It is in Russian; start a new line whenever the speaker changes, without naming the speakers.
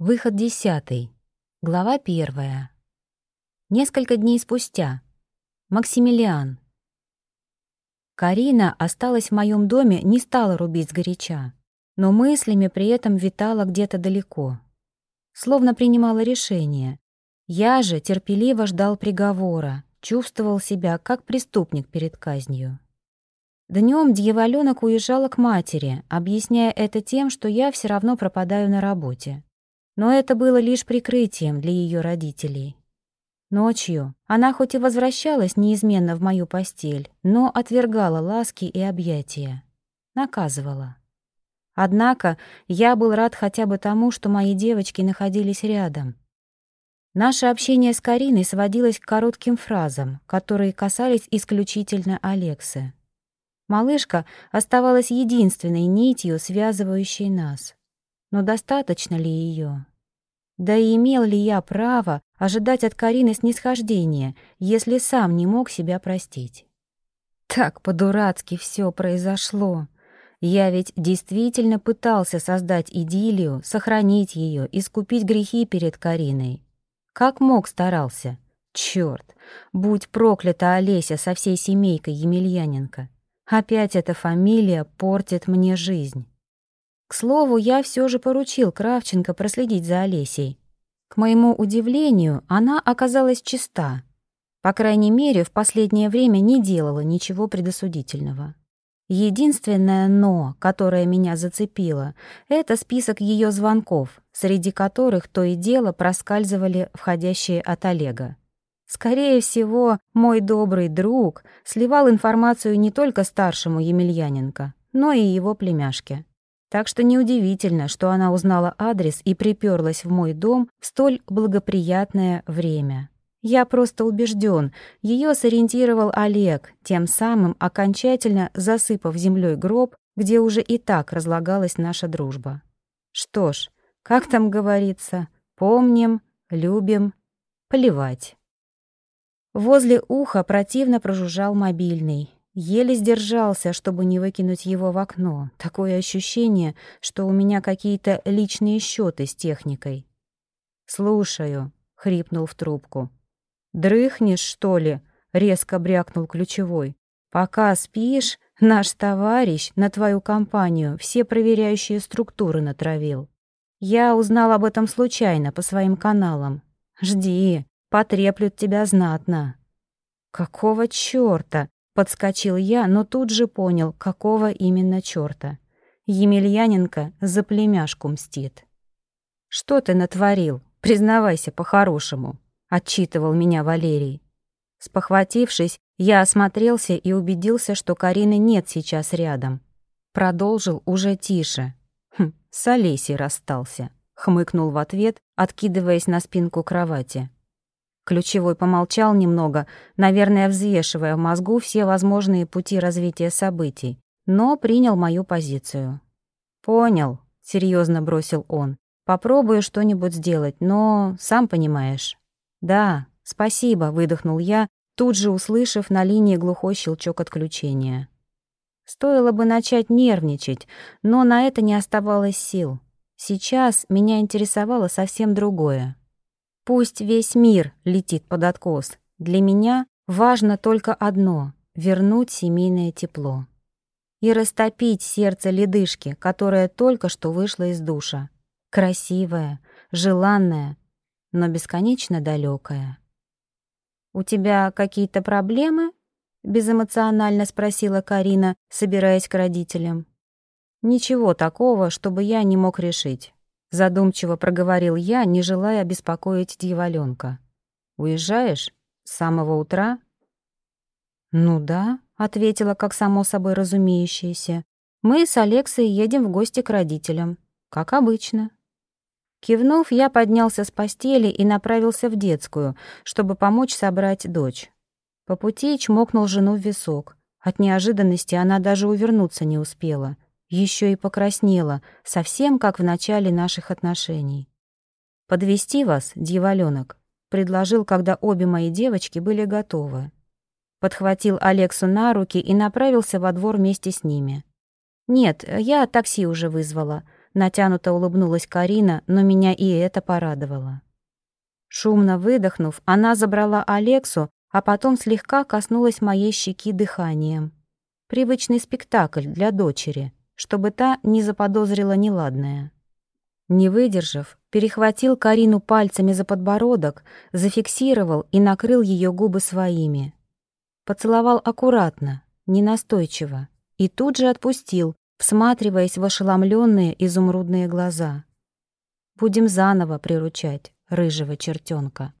Выход десятый. Глава первая. Несколько дней спустя. Максимилиан. Карина осталась в моем доме, не стала рубить сгоряча, но мыслями при этом витала где-то далеко. Словно принимала решение. Я же терпеливо ждал приговора, чувствовал себя как преступник перед казнью. Днем дьяволёнок уезжала к матери, объясняя это тем, что я все равно пропадаю на работе. Но это было лишь прикрытием для ее родителей. Ночью она хоть и возвращалась неизменно в мою постель, но отвергала ласки и объятия. Наказывала. Однако я был рад хотя бы тому, что мои девочки находились рядом. Наше общение с Кариной сводилось к коротким фразам, которые касались исключительно Алексы. Малышка оставалась единственной нитью, связывающей нас. Но достаточно ли ее? Да и имел ли я право ожидать от Карины снисхождения, если сам не мог себя простить? Так по-дурацки все произошло. Я ведь действительно пытался создать идиллию, сохранить ее, искупить грехи перед Кариной. Как мог старался. Черт, будь проклята Олеся со всей семейкой Емельяненко. Опять эта фамилия портит мне жизнь. К слову, я все же поручил Кравченко проследить за Олесей. К моему удивлению, она оказалась чиста. По крайней мере, в последнее время не делала ничего предосудительного. Единственное «но», которое меня зацепило, это список ее звонков, среди которых то и дело проскальзывали входящие от Олега. Скорее всего, мой добрый друг сливал информацию не только старшему Емельяненко, но и его племяшке. Так что неудивительно, что она узнала адрес и приперлась в мой дом в столь благоприятное время. Я просто убежден, ее сориентировал Олег, тем самым окончательно засыпав землей гроб, где уже и так разлагалась наша дружба. Что ж, как там говорится, помним, любим, плевать. Возле уха противно прожужжал мобильный. Еле сдержался, чтобы не выкинуть его в окно. Такое ощущение, что у меня какие-то личные счеты с техникой. «Слушаю», — хрипнул в трубку. «Дрыхнешь, что ли?» — резко брякнул ключевой. «Пока спишь, наш товарищ на твою компанию все проверяющие структуры натравил. Я узнал об этом случайно по своим каналам. Жди, потреплют тебя знатно». «Какого чёрта?» — подскочил я, но тут же понял, какого именно чёрта. Емельяненко за племяшку мстит. «Что ты натворил? Признавайся по-хорошему», — отчитывал меня Валерий. Спохватившись, я осмотрелся и убедился, что Карины нет сейчас рядом. Продолжил уже тише. «Хм, с Олесей расстался», — хмыкнул в ответ, откидываясь на спинку кровати. Ключевой помолчал немного, наверное, взвешивая в мозгу все возможные пути развития событий, но принял мою позицию. «Понял», — серьезно бросил он. «Попробую что-нибудь сделать, но сам понимаешь». «Да, спасибо», — выдохнул я, тут же услышав на линии глухой щелчок отключения. Стоило бы начать нервничать, но на это не оставалось сил. Сейчас меня интересовало совсем другое. Пусть весь мир летит под откос. Для меня важно только одно — вернуть семейное тепло. И растопить сердце ледышки, которая только что вышла из душа. Красивая, желанная, но бесконечно далекая. «У тебя какие-то проблемы?» — безэмоционально спросила Карина, собираясь к родителям. «Ничего такого, чтобы я не мог решить. Задумчиво проговорил я, не желая беспокоить дьяволёнка. «Уезжаешь? С самого утра?» «Ну да», — ответила, как само собой разумеющееся. «Мы с Алексой едем в гости к родителям. Как обычно». Кивнув, я поднялся с постели и направился в детскую, чтобы помочь собрать дочь. По пути чмокнул жену в висок. От неожиданности она даже увернуться не успела еще и покраснела, совсем как в начале наших отношений. «Подвести вас, дьяволёнок», — предложил, когда обе мои девочки были готовы. Подхватил Алексу на руки и направился во двор вместе с ними. «Нет, я такси уже вызвала. Натянуто улыбнулась Карина, но меня и это порадовало. Шумно выдохнув, она забрала Алексу, а потом слегка коснулась моей щеки дыханием. Привычный спектакль для дочери, чтобы та не заподозрила неладное. Не выдержав, перехватил Карину пальцами за подбородок, зафиксировал и накрыл ее губы своими. Поцеловал аккуратно, ненастойчиво, и тут же отпустил, всматриваясь в ошеломленные изумрудные глаза. Будем заново приручать рыжего чертенка.